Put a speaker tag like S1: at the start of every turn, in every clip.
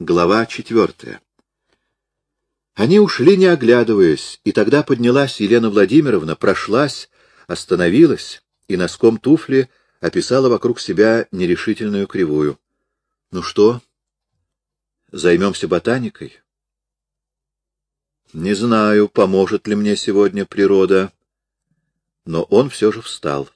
S1: Глава четвертая. Они ушли, не оглядываясь, и тогда поднялась Елена Владимировна, прошлась, остановилась и носком туфли описала вокруг себя нерешительную кривую. — Ну что? Займемся ботаникой? — Не знаю, поможет ли мне сегодня природа. Но он все же встал.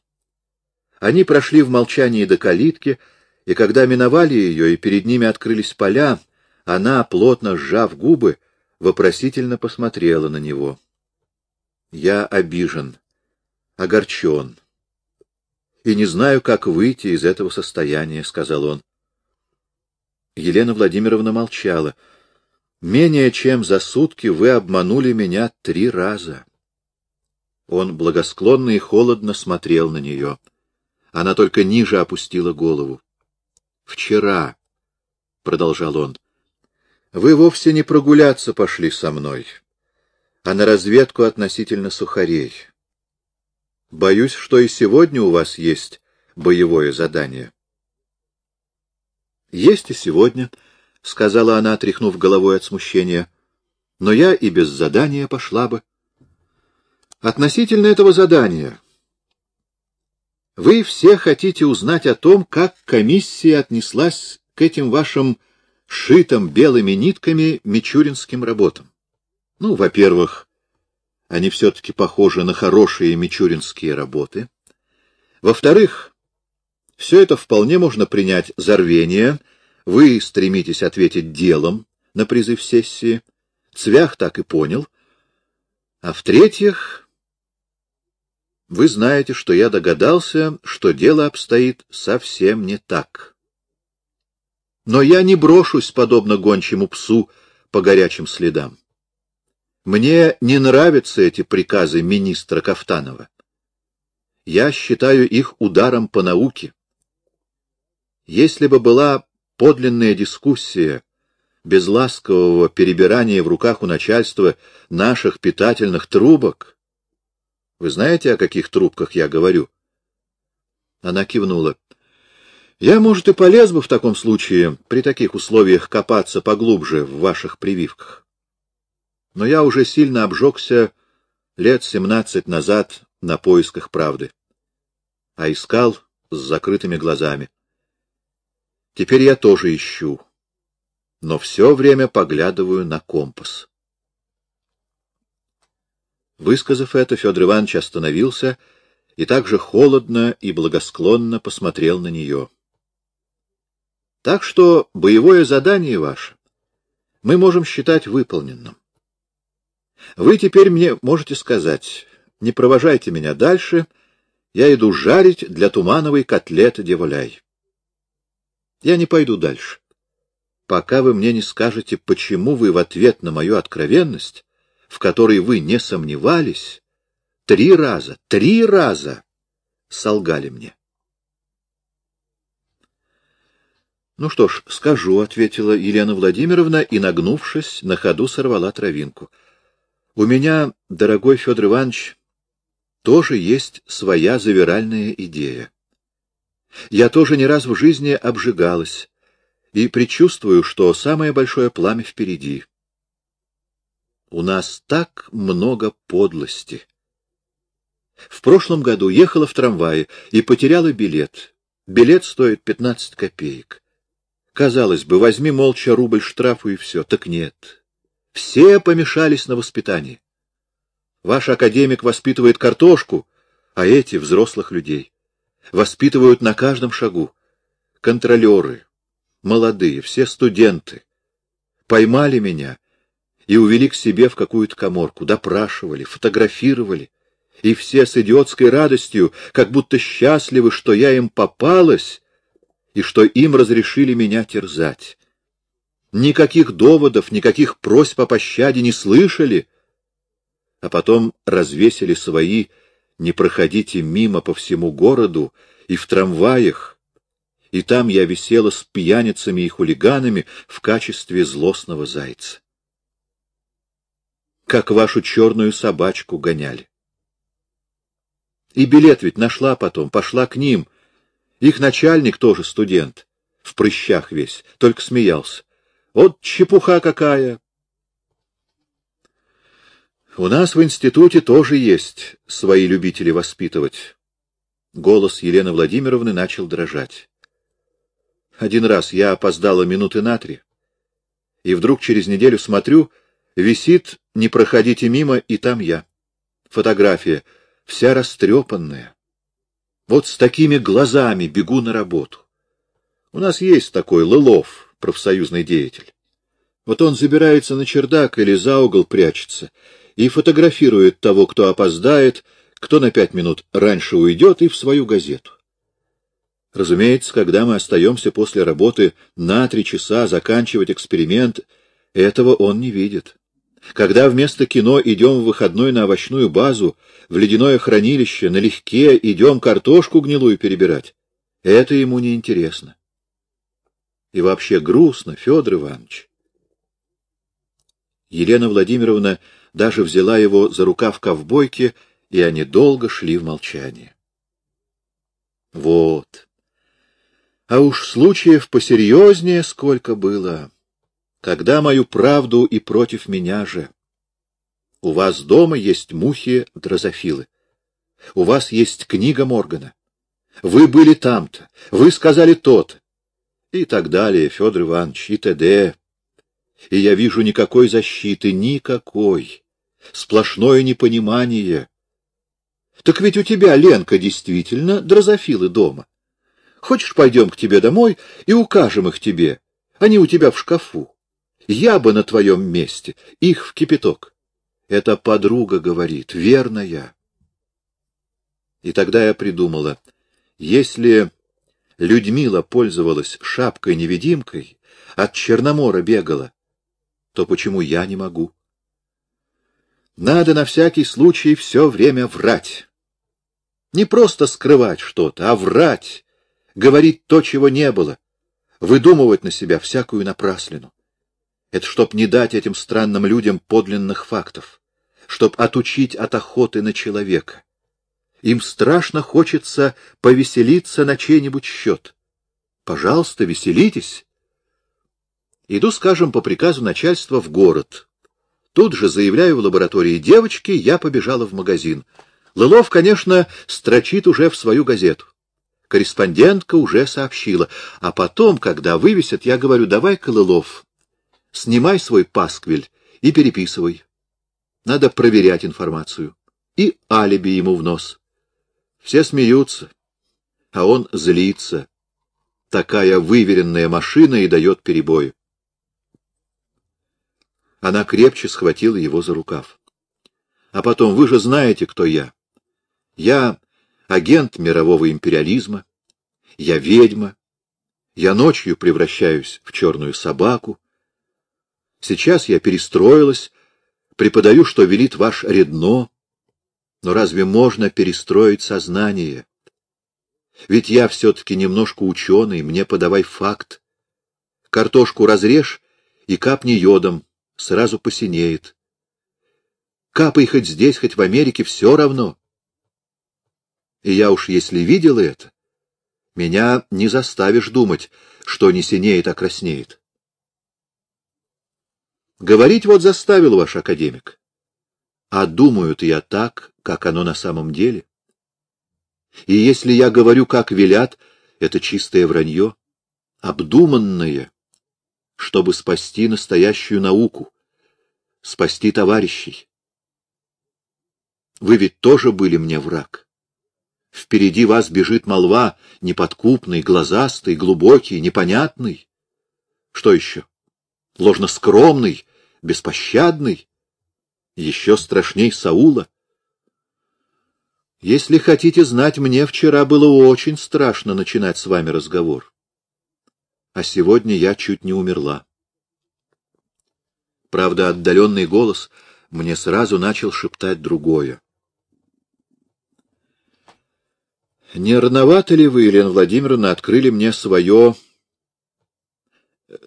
S1: Они прошли в молчании до калитки, и когда миновали ее, и перед ними открылись поля, она, плотно сжав губы, вопросительно посмотрела на него. Я обижен, огорчен. И не знаю, как выйти из этого состояния, — сказал он. Елена Владимировна молчала. Менее чем за сутки вы обманули меня три раза. Он благосклонно и холодно смотрел на нее. Она только ниже опустила голову. — Вчера, — продолжал он, вы вовсе не прогуляться пошли со мной, а на разведку относительно сухарей. Боюсь, что и сегодня у вас есть боевое задание. — Есть и сегодня, — сказала она, тряхнув головой от смущения, — но я и без задания пошла бы. Относительно этого задания. Вы все хотите узнать о том, как комиссия отнеслась к этим вашим шитым белыми нитками мичуринским работам. Ну, во-первых, они все-таки похожи на хорошие мичуринские работы. Во-вторых, все это вполне можно принять за рвение. Вы стремитесь ответить делом на призыв сессии. Цвях так и понял. А в-третьих, вы знаете, что я догадался, что дело обстоит совсем не так. Но я не брошусь, подобно гончему псу, по горячим следам. Мне не нравятся эти приказы министра Кафтанова. Я считаю их ударом по науке. Если бы была подлинная дискуссия, без ласкового перебирания в руках у начальства наших питательных трубок, вы знаете, о каких трубках я говорю? Она кивнула. Я, может, и полез бы в таком случае, при таких условиях, копаться поглубже в ваших прививках. Но я уже сильно обжегся лет семнадцать назад на поисках правды. А искал с закрытыми глазами. Теперь я тоже ищу, но все время поглядываю на компас. Высказав это, Федор Иванович остановился и также холодно и благосклонно посмотрел на нее. Так что боевое задание ваше мы можем считать выполненным. Вы теперь мне можете сказать, не провожайте меня дальше, я иду жарить для тумановой котлеты деволяй. Я не пойду дальше, пока вы мне не скажете, почему вы в ответ на мою откровенность, в которой вы не сомневались, три раза, три раза солгали мне. Ну что ж, скажу, — ответила Елена Владимировна и, нагнувшись, на ходу сорвала травинку. У меня, дорогой Федор Иванович, тоже есть своя завиральная идея. Я тоже не раз в жизни обжигалась и предчувствую, что самое большое пламя впереди. У нас так много подлости. В прошлом году ехала в трамвае и потеряла билет. Билет стоит пятнадцать копеек. Казалось бы, возьми молча рубль штрафу и все. Так нет. Все помешались на воспитании. Ваш академик воспитывает картошку, а эти — взрослых людей. Воспитывают на каждом шагу. Контролеры, молодые, все студенты. Поймали меня и увели к себе в какую-то коморку, допрашивали, фотографировали. И все с идиотской радостью, как будто счастливы, что я им попалась, и что им разрешили меня терзать. Никаких доводов, никаких просьб о пощаде не слышали, а потом развесили свои «не проходите мимо по всему городу» и в трамваях, и там я висела с пьяницами и хулиганами в качестве злостного зайца. Как вашу черную собачку гоняли. И билет ведь нашла потом, пошла к ним — их начальник тоже студент, в прыщах весь, только смеялся. Вот чепуха какая! У нас в институте тоже есть свои любители воспитывать. Голос Елены Владимировны начал дрожать. Один раз я опоздала минуты на три, и вдруг через неделю смотрю, висит «Не проходите мимо», и там я. Фотография вся растрепанная. Вот с такими глазами бегу на работу. У нас есть такой Лылов, профсоюзный деятель. Вот он забирается на чердак или за угол прячется и фотографирует того, кто опоздает, кто на пять минут раньше уйдет, и в свою газету. Разумеется, когда мы остаемся после работы на три часа заканчивать эксперимент, этого он не видит. Когда вместо кино идем в выходной на овощную базу, в ледяное хранилище, налегке идем картошку гнилую перебирать, это ему не интересно. И вообще грустно, Федор Иванович. Елена Владимировна даже взяла его за рукав ковбойки, и они долго шли в молчании. Вот. А уж случаев посерьезнее сколько было. Когда мою правду и против меня же? У вас дома есть мухи-дрозофилы. У вас есть книга Моргана. Вы были там-то, вы сказали то-то. И так далее, Федор Иванович, и т.д. И я вижу никакой защиты, никакой. Сплошное непонимание. Так ведь у тебя, Ленка, действительно дрозофилы дома. Хочешь, пойдем к тебе домой и укажем их тебе? Они у тебя в шкафу. Я бы на твоем месте их в кипяток. Это подруга говорит, верная. И тогда я придумала, если Людмила пользовалась шапкой-невидимкой, от Черномора бегала, то почему я не могу? Надо на всякий случай все время врать. Не просто скрывать что-то, а врать, говорить то, чего не было, выдумывать на себя всякую напраслину. Это чтоб не дать этим странным людям подлинных фактов, чтоб отучить от охоты на человека. Им страшно хочется повеселиться на чей-нибудь счет. Пожалуйста, веселитесь. Иду, скажем, по приказу начальства в город. Тут же заявляю в лаборатории девочки, я побежала в магазин — Лылов, конечно, строчит уже в свою газету. Корреспондентка уже сообщила. А потом, когда вывесят, я говорю, давай-ка, Лылов, снимай свой пасквиль и переписывай. Надо проверять информацию. И алиби ему в нос. Все смеются, а он злится. Такая выверенная машина и дает перебои. Она крепче схватила его за рукав. А потом, вы же знаете, кто я. Я агент мирового империализма, я ведьма, я ночью превращаюсь в черную собаку. Сейчас я перестроилась, преподаю, что велит ваш Редно. Но разве можно перестроить сознание? Ведь я все-таки немножко ученый, мне подавай факт. Картошку разрежь и капни йодом, сразу посинеет. Капай хоть здесь, хоть в Америке, все равно. И я уж если видела это, меня не заставишь думать, что не синеет, а краснеет. Говорить вот заставил ваш академик. А думают я так, как оно на самом деле. И если я говорю, как велят, это чистое вранье, обдуманное, чтобы спасти настоящую науку, спасти товарищей. Вы ведь тоже были мне враг. Впереди вас бежит молва, неподкупный, глазастый, глубокий, непонятный. Что еще? Ложно скромный, беспощадный, еще страшней Саула. Если хотите знать, мне вчера было очень страшно начинать с вами разговор. А сегодня я чуть не умерла. Правда, отдаленный голос мне сразу начал шептать другое. Не рановато ли вы, Елена Владимировна, открыли мне свое...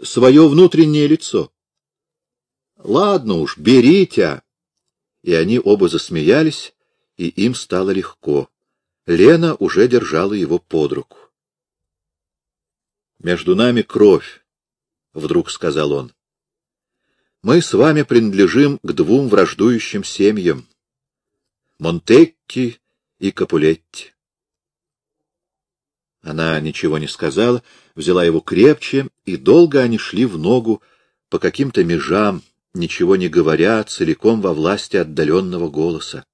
S1: свое внутреннее лицо? Ладно уж, берите. И они оба засмеялись, и им стало легко. Лена уже держала его под руку. Между нами кровь, вдруг сказал он. Мы с вами принадлежим к двум враждующим семьям — Монтекки и Капулетти. Она ничего не сказала, взяла его крепче, и долго они шли в ногу по каким-то межам, ничего не говоря, целиком во власти отдаленного голоса.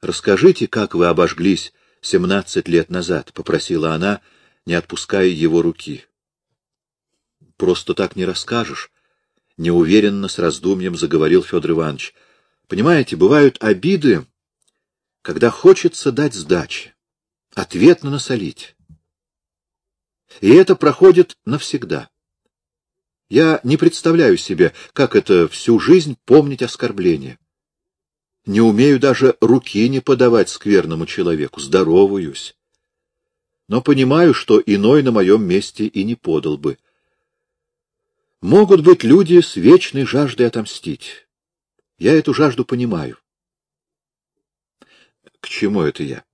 S1: «Расскажите, как вы обожглись семнадцать лет назад», — попросила она, не отпуская его руки. «Просто так не расскажешь», — неуверенно с раздумьем заговорил Федор Иванович. «Понимаете, бывают обиды, когда хочется дать сдачи, ответно насолить. И это проходит навсегда. Я не представляю себе, как это всю жизнь помнить оскорбление. Не умею даже руки не подавать скверному человеку, здороваюсь. Но понимаю, что иной на моем месте и не подал бы. Могут быть люди с вечной жаждой отомстить. Я эту жажду понимаю. К чему это я?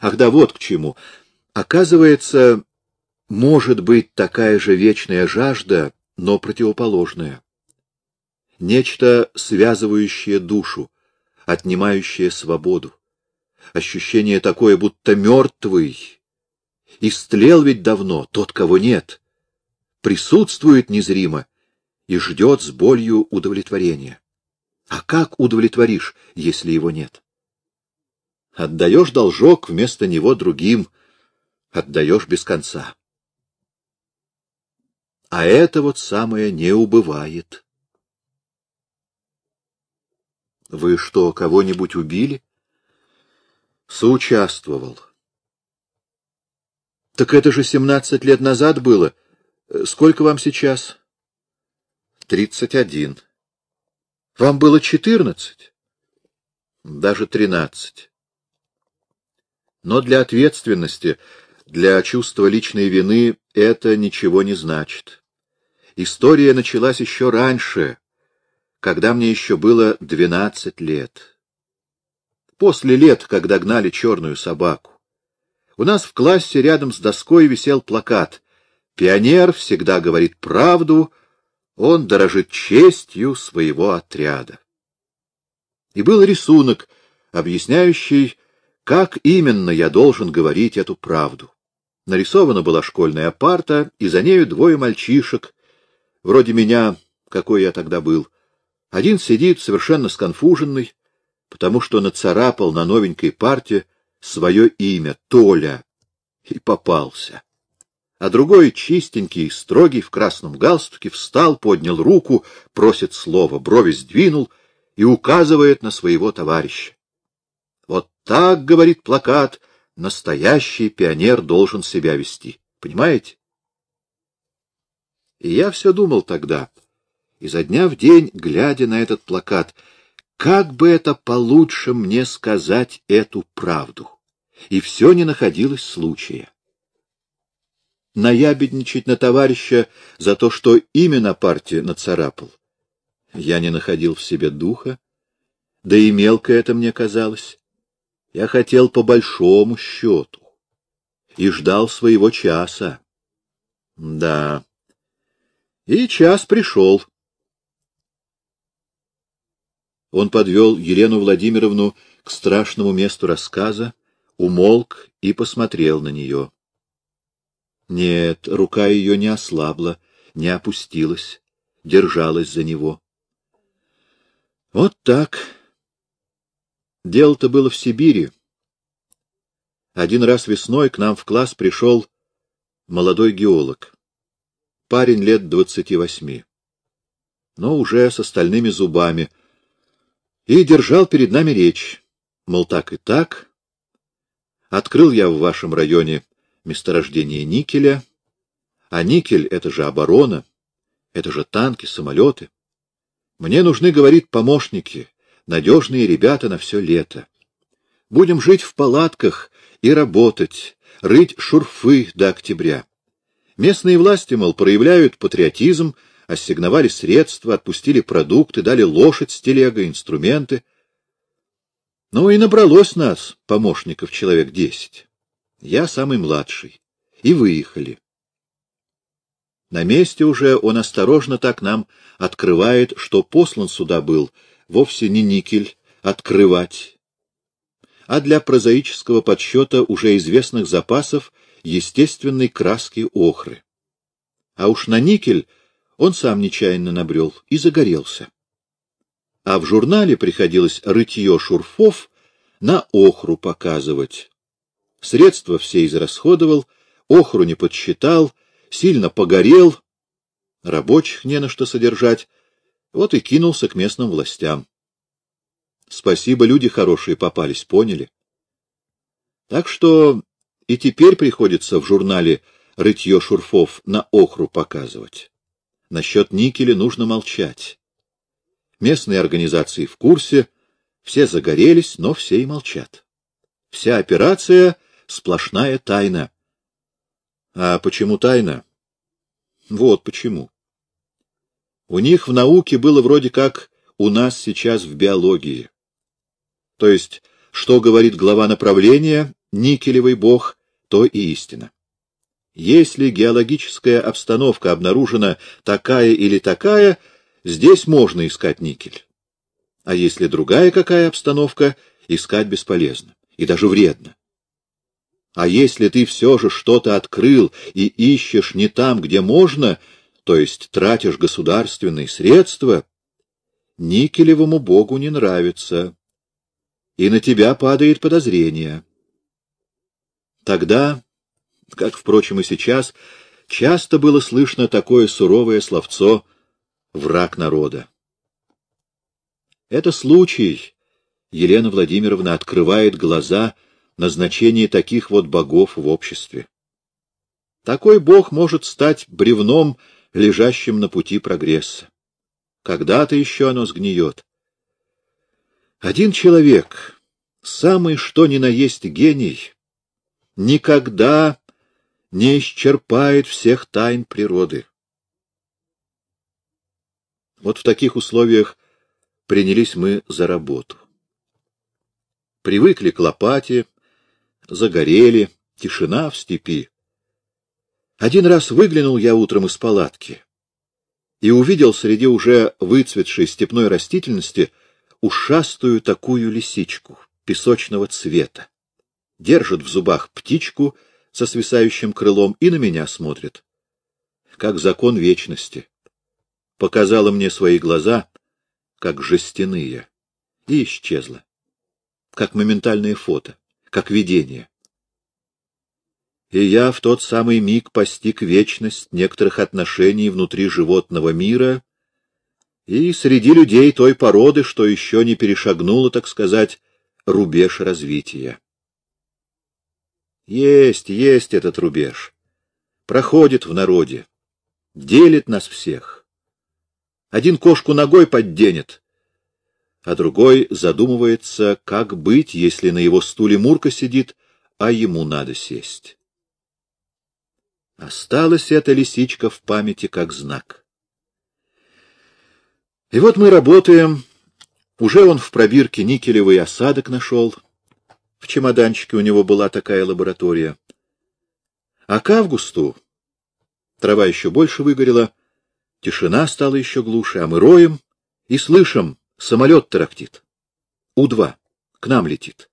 S1: Ах да, вот к чему. Оказывается, может быть такая же вечная жажда, но противоположная нечто связывающее душу, отнимающее свободу. Ощущение такое, будто мертвый. Истлел ведь давно тот, кого нет. Присутствует незримо и ждет с болью удовлетворения. А как удовлетворишь, если его нет? Отдаешь должок вместо него другим, отдаешь без конца. А это вот самое не убывает. Вы что, кого-нибудь убили? Соучаствовал. Так это же семнадцать лет назад было. Сколько вам сейчас? Тридцать один. Вам было четырнадцать? Даже тринадцать. Но для ответственности, для чувства личной вины это ничего не значит. История началась еще раньше, когда мне еще было двенадцать лет. После лет, когда гнали черную собаку. У нас в классе рядом с доской висел плакат «Пионер всегда говорит правду, он дорожит честью своего отряда». И был рисунок, объясняющий, как именно я должен говорить эту правду. Нарисована была школьная парта, и за нею двое мальчишек, вроде меня, какой я тогда был, один сидит совершенно сконфуженный, потому что нацарапал на новенькой парте свое имя — Толя, и попался. А другой, чистенький, строгий, в красном галстуке, встал, поднял руку, просит слова, брови сдвинул и указывает на своего товарища. Вот так, говорит плакат, настоящий пионер должен себя вести. Понимаете? И я все думал тогда — изо дня в день, глядя на этот плакат, как бы это получше мне сказать эту правду? И все не находилось случая. Наябедничать на товарища за то, что именно партия нацарапал. Я не находил в себе духа, да и мелко это мне казалось. Я хотел по большому счету и ждал своего часа. Да, и час пришел. Он подвел Елену Владимировну к страшному месту рассказа, умолк и посмотрел на нее. Нет, рука ее не ослабла, не опустилась, держалась за него. Вот так. Дело-то было в Сибири. Один раз весной к нам в класс пришел молодой геолог. Парень лет двадцати восьми. Но уже с остальными зубами — и держал перед нами речь, мол, так и так. Открыл я в вашем районе месторождение никеля, а никель — это же оборона, это же танки, самолеты. Мне нужны, говорит, помощники, надежные ребята на все лето. Будем жить в палатках и работать, рыть шурфы до октября. Местные власти, мол, проявляют патриотизм, ассигновали средства, отпустили продукты, дали лошадь с телегой, инструменты. Ну и набралось нас, помощников, человек десять. Я самый младший. И выехали. На месте уже он осторожно так нам открывает, что послан сюда был вовсе не никель открывать, а для прозаического подсчета уже известных запасов естественной краски охры. А уж на никель он сам нечаянно набрел и загорелся. А в журнале приходилось рытье шурфов на охру показывать. Средства все израсходовал, охру не подсчитал, сильно погорел, рабочих не на что содержать, вот и кинулся к местным властям. Спасибо, люди хорошие попались, поняли. Так что и теперь приходится в журнале рытье шурфов на охру показывать. Насчет никеля нужно молчать. Местные организации в курсе, все загорелись, но все и молчат. Вся операция — сплошная тайна. А почему тайна? Вот почему. У них в науке было вроде как у нас сейчас в биологии. То есть, что говорит глава направления, никелевый бог, то и истина. Если геологическая обстановка обнаружена такая или такая, здесь можно искать никель. А если другая какая обстановка, искать бесполезно и даже вредно. А если ты все же что-то открыл и ищешь не там, где можно, то есть тратишь государственные средства, никелевому богу не нравится, и на тебя падает подозрение. Тогда, как, впрочем, и сейчас, часто было слышно такое суровое словцо «враг народа». Это случай, Елена Владимировна открывает глаза на значение таких вот богов в обществе. Такой бог может стать бревном, лежащим на пути прогресса. Когда-то еще оно сгниет. Один человек, самый что ни на есть гений, никогда не исчерпает всех тайн природы. Вот в таких условиях принялись мы за работу. Привыкли к лопате, загорели, тишина в степи. Один раз выглянул я утром из палатки и увидел среди уже выцветшей степной растительности ушастую такую лисичку песочного цвета. Держит в зубах птичку со свисающим крылом и на меня смотрит. Как закон вечности. Показала мне свои глаза, как жестяные, и исчезла. Как моментальное фото, как видение и я в тот самый миг постиг вечность некоторых отношений внутри животного мира и среди людей той породы, что еще не перешагнула, так сказать, рубеж развития. Есть, есть этот рубеж. Проходит в народе. Делит нас всех. Один кошку ногой подденет, а другой задумывается, как быть, если на его стуле Мурка сидит, а ему надо сесть. Осталась эта лисичка в памяти как знак. И вот мы работаем. Уже он в пробирке никелевый осадок нашел. В чемоданчике у него была такая лаборатория. А к августу трава еще больше выгорела, тишина стала еще глуше, а мы роем и слышим, самолет тарахтит. У-2 к нам летит.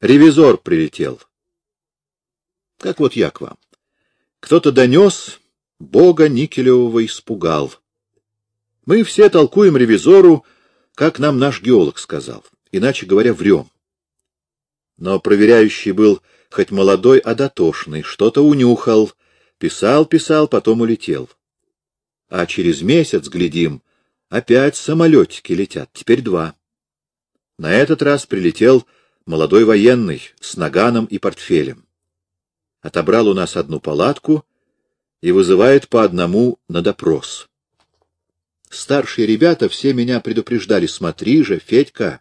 S1: Ревизор прилетел. Как вот я к вам. Кто-то донес, бога Никелевого испугал. Мы все толкуем ревизору, как нам наш геолог сказал, иначе говоря, врем. Но проверяющий был хоть молодой, а дотошный, что-то унюхал, писал-писал, потом улетел. А через месяц, глядим, опять самолетики летят, теперь два. На этот раз прилетел молодой военный с наганом и портфелем отобрал у нас одну палатку и вызывает по одному на допрос. Старшие ребята все меня предупреждали, смотри же, Федька,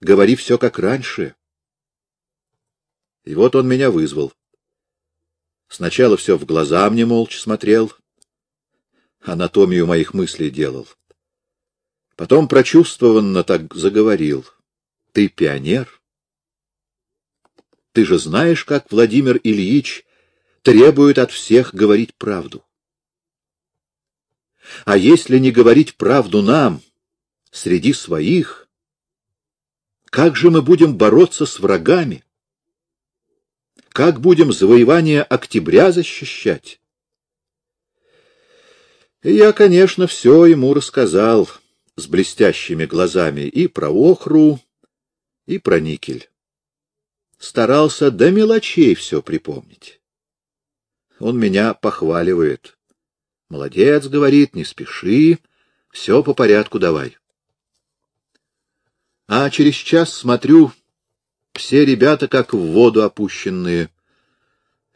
S1: говори все как раньше. И вот он меня вызвал. Сначала все в глаза мне молча смотрел, анатомию моих мыслей делал. Потом прочувствованно так заговорил. Ты пионер? Ты же знаешь, как Владимир Ильич требует от всех говорить правду. А если не говорить правду нам, среди своих, как же мы будем бороться с врагами? Как будем завоевание октября защищать? Я, конечно, все ему рассказал с блестящими глазами и про охру, и про никель. Старался до мелочей все припомнить. Он меня похваливает. Молодец, говорит, не спеши, все по порядку давай. А через час смотрю, все ребята как в воду опущенные,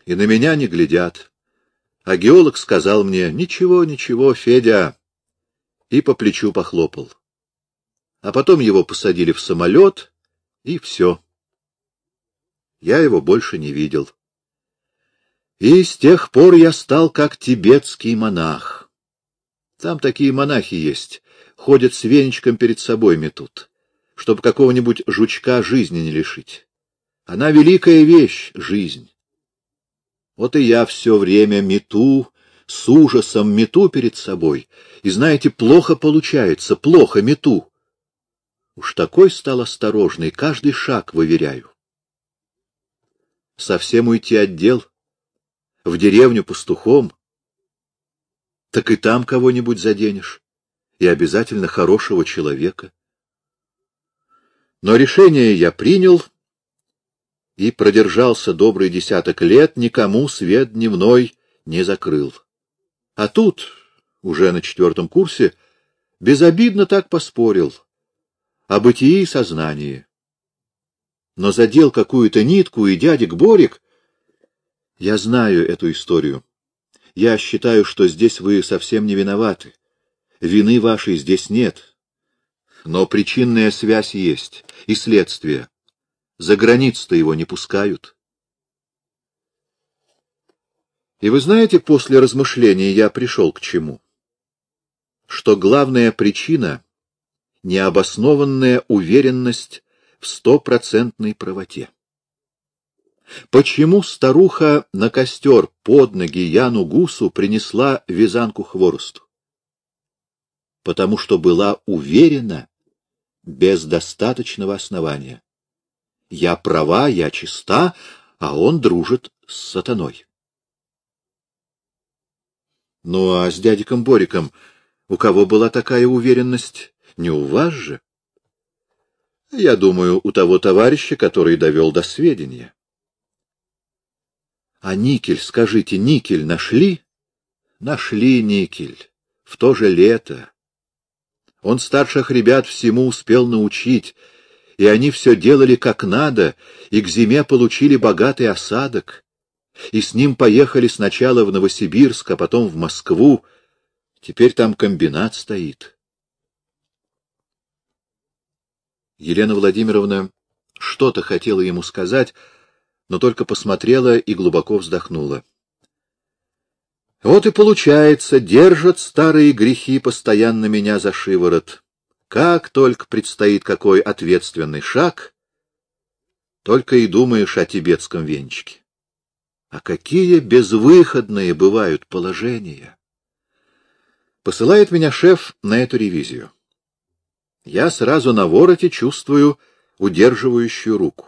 S1: и на меня не глядят. А геолог сказал мне, ничего, ничего, Федя, и по плечу похлопал. А потом его посадили в самолет, и все. Я его больше не видел. И с тех пор я стал как тибетский монах. Там такие монахи есть, ходят с веничком перед собой метут чтобы какого-нибудь жучка жизни не лишить. Она великая вещь — жизнь. Вот и я все время мету, с ужасом мету перед собой, и, знаете, плохо получается, плохо мету. Уж такой стал осторожный, каждый шаг выверяю. Совсем уйти от дел, в деревню пастухом, так и там кого-нибудь заденешь, и обязательно хорошего человека. Но решение я принял и продержался добрый десяток лет, никому свет дневной не закрыл. А тут, уже на четвертом курсе, безобидно так поспорил о бытии и сознании. Но задел какую-то нитку, и дядик Борик... Я знаю эту историю. Я считаю, что здесь вы совсем не виноваты. Вины вашей здесь нет. Но причинная связь есть, и следствие. За границу-то его не пускают. И вы знаете, после размышления я пришел к чему? Что главная причина — необоснованная уверенность в стопроцентной правоте. Почему старуха на костер под ноги Яну Гусу принесла вязанку хворосту? Потому что была уверена, без достаточного основания. Я права, я чиста, а он дружит с сатаной. Ну а с дядиком Бориком у кого была такая уверенность? Не у вас же? Я думаю, у того товарища, который довел до сведения. А никель, скажите, никель нашли? Нашли никель. В то же лето. Он старших ребят всему успел научить, и они все делали как надо, и к зиме получили богатый осадок. И с ним поехали сначала в Новосибирск, а потом в Москву. Теперь там комбинат стоит. Елена Владимировна что-то хотела ему сказать, но только посмотрела и глубоко вздохнула. Вот и получается, держат старые грехи постоянно меня за шиворот. Как только предстоит какой ответственный шаг, только и думаешь о тибетском венчике. А какие безвыходные бывают положения! Посылает меня шеф на эту ревизию. Я сразу на вороте чувствую удерживающую руку.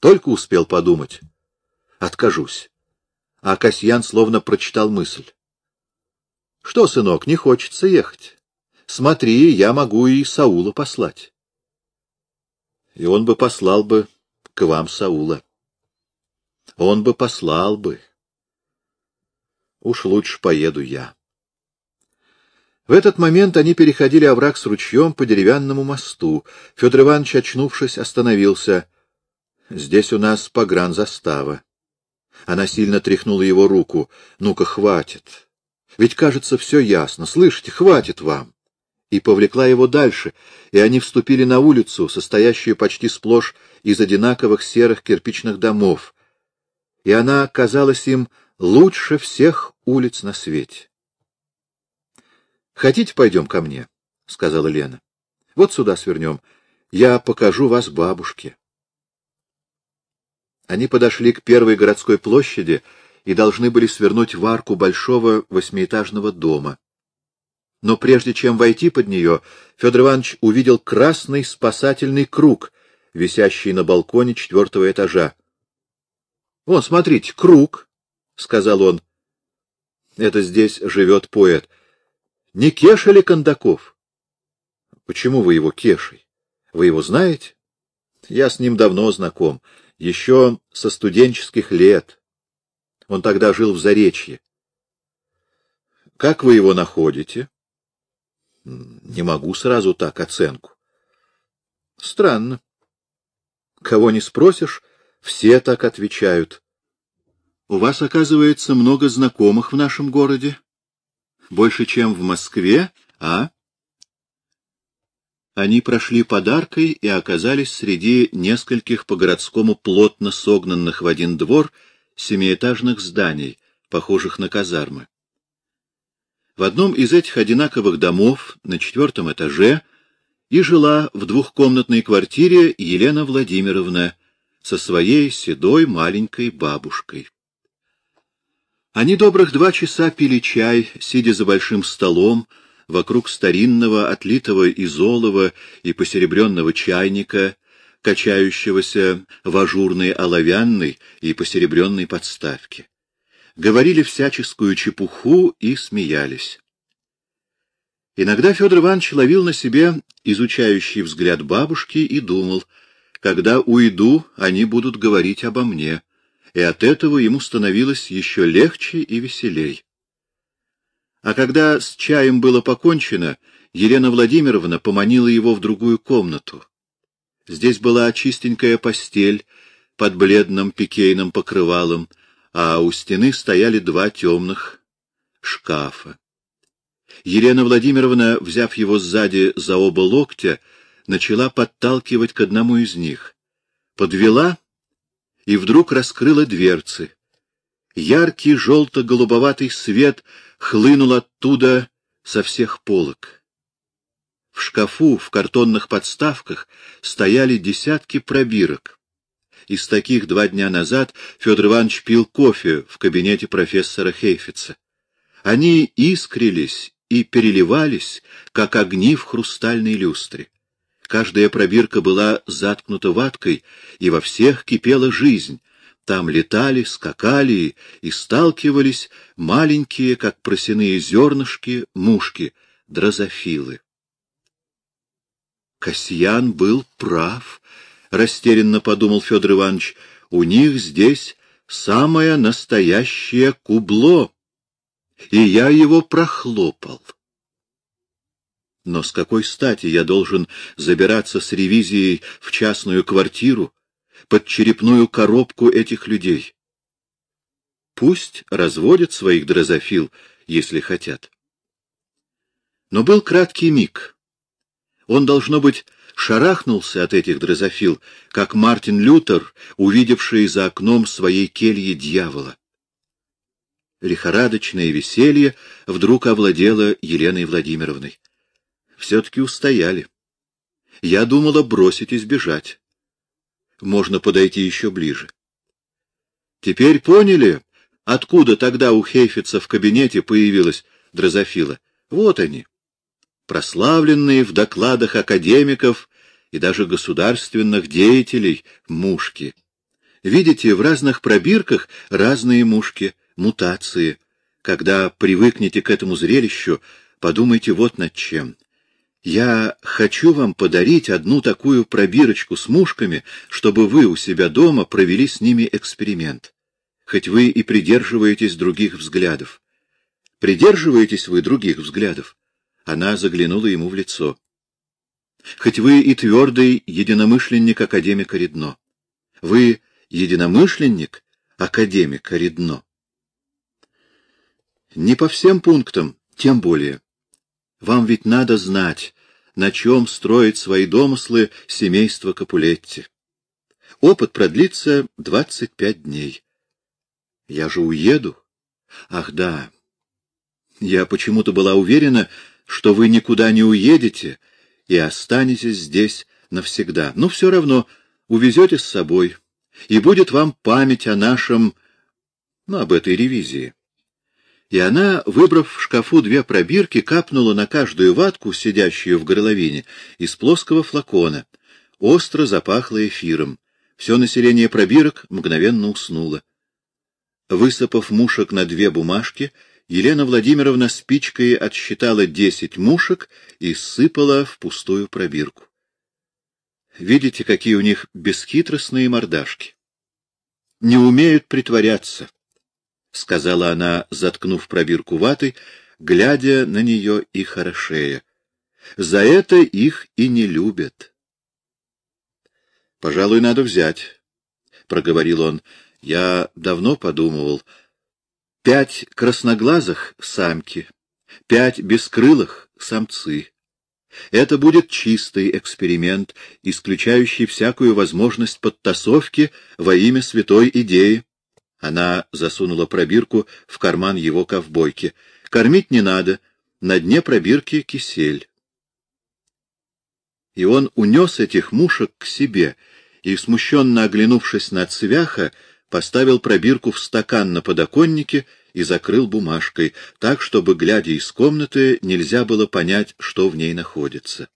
S1: Только успел подумать. Откажусь а Касьян словно прочитал мысль. — Что, сынок, не хочется ехать? Смотри, я могу и Саула послать. И он бы послал бы к вам Саула. Он бы послал бы. Уж лучше поеду я. В этот момент они переходили овраг с ручьем по деревянному мосту. Федор Иванович, очнувшись, остановился. — Здесь у нас погранзастава. Она сильно тряхнула его руку. «Ну-ка, хватит. Ведь, кажется, все ясно. Слышите, хватит вам!» И повлекла его дальше, и они вступили на улицу, состоящую почти сплошь из одинаковых серых кирпичных домов. И она казалась им лучше всех улиц на свете. «Хотите, пойдем ко мне?» — сказала Лена. «Вот сюда свернем. Я покажу вас бабушке». Они подошли к первой городской площади и должны были свернуть в арку большого восьмиэтажного дома. Но прежде чем войти под нее, Федор Иванович увидел красный спасательный круг, висящий на балконе четвертого этажа. — Вон, смотрите, круг, — сказал он. — Это здесь живет поэт. Не Кеша ли Кондаков? — Почему вы его Кешей? Вы его знаете? Я с ним давно знаком, еще со студенческих лет. Он тогда жил в Заречье. — Как вы его находите? — Не могу сразу так оценку. — Странно. Кого не спросишь, все так отвечают. У вас, оказывается, много знакомых в нашем городе? Больше, чем в Москве, а? Они прошли подаркой и оказались среди нескольких по-городскому плотно согнанных в один двор семиэтажных зданий, похожих на казармы. В одном из этих одинаковых домов на четвертом этаже и жила в двухкомнатной квартире Елена Владимировна, со своей седой маленькой бабушкой. Они добрых два часа пили чай, сидя за большим столом, вокруг старинного, отлитого из олова и посеребренного чайника, качающегося в ажурной оловянной и посеребренной подставке. Говорили всяческую чепуху и смеялись. Иногда Федор Иванович ловил на себе изучающий взгляд бабушки и думал — когда уйду, они будут говорить обо мне, и от этого ему становилось еще легче и веселей. А когда с чаем было покончено, Елена Владимировна поманила его в другую комнату. Здесь была чистенькая постель под бледным пикейным покрывалом, а у стены стояли два темных шкафа. Елена Владимировна, взяв его сзади за оба локтя, начала подталкивать к одному из них. Подвела и вдруг раскрыла дверцы. Яркий желто-голубоватый свет хлынул оттуда со всех полок. В шкафу, в картонных подставках стояли десятки пробирок. Из таких два дня назад Федор Иванович пил кофе в кабинете профессора Хейфица. Они искрились и переливались, как огни в хрустальной люстре. Каждая пробирка была заткнута ваткой, и во всех кипела жизнь. Там летали, скакали и сталкивались маленькие, как просяные зернышки, мушки, дрозофилы. Касьян был прав, — растерянно подумал Федор Иванович. У них здесь самое настоящее кубло, и я его прохлопал. Но с какой стати я должен забираться с ревизией в частную квартиру, под черепную коробку этих людей? Пусть разводят своих дрозофил, если хотят. Но был краткий миг. Он, должно быть, шарахнулся от этих дрозофил, как Мартин Лютер, увидевший за окном своей кельи дьявола. Лихорадочное веселье вдруг овладело Еленой Владимировной все-таки устояли. Я думала бросить и сбежать. Можно подойти еще ближе. Теперь поняли, откуда тогда у Хейфица в кабинете появилась дрозофила? Вот они, прославленные в докладах академиков и даже государственных деятелей мушки. Видите, в разных пробирках разные мушки, мутации. Когда привыкнете к этому зрелищу, подумайте вот над чем. Я хочу вам подарить одну такую пробирочку с мушками, чтобы вы у себя дома провели с ними эксперимент. Хоть вы и придерживаетесь других взглядов. Придерживаетесь вы других взглядов? Она заглянула ему в лицо. Хоть вы и твердый единомышленник академика Редно. Вы единомышленник академика Редно. Не по всем пунктам, тем более. Вам ведь надо знать, на чем строит свои домыслы семейство Капулетти. Опыт продлится двадцать пять дней. Я же уеду. Ах, да. Я почему-то была уверена, что вы никуда не уедете и останетесь здесь навсегда. Но все равно увезете с собой, и будет вам память о нашем... ну, об этой ревизии. И она, выбрав в шкафу две пробирки, капнула на каждую ватку, сидящую в горловине, из плоского флакона. Остро запахло эфиром. Все население пробирок мгновенно уснуло. Высыпав мушек на две бумажки, Елена Владимировна спичкой отсчитала десять мушек и сыпала в пустую пробирку. Видите, какие у них бесхитростные мордашки. Не умеют притворяться, — сказала она, заткнув пробирку ватой, глядя на нее и хорошея. За это их и не любят. — Пожалуй, надо взять, — проговорил он. — Я давно подумывал. Пять красноглазых — самки, пять бескрылых — самцы. Это будет чистый эксперимент, исключающий всякую возможность подтасовки во имя святой идеи. Она засунула пробирку в карман его ковбойки. Кормить не надо, на дне пробирки кисель. И он унес этих мушек к себе и, смущенно оглянувшись на цвяха, поставил пробирку в стакан на подоконнике и закрыл бумажкой, так, чтобы, глядя из комнаты, нельзя было понять, что в ней находится.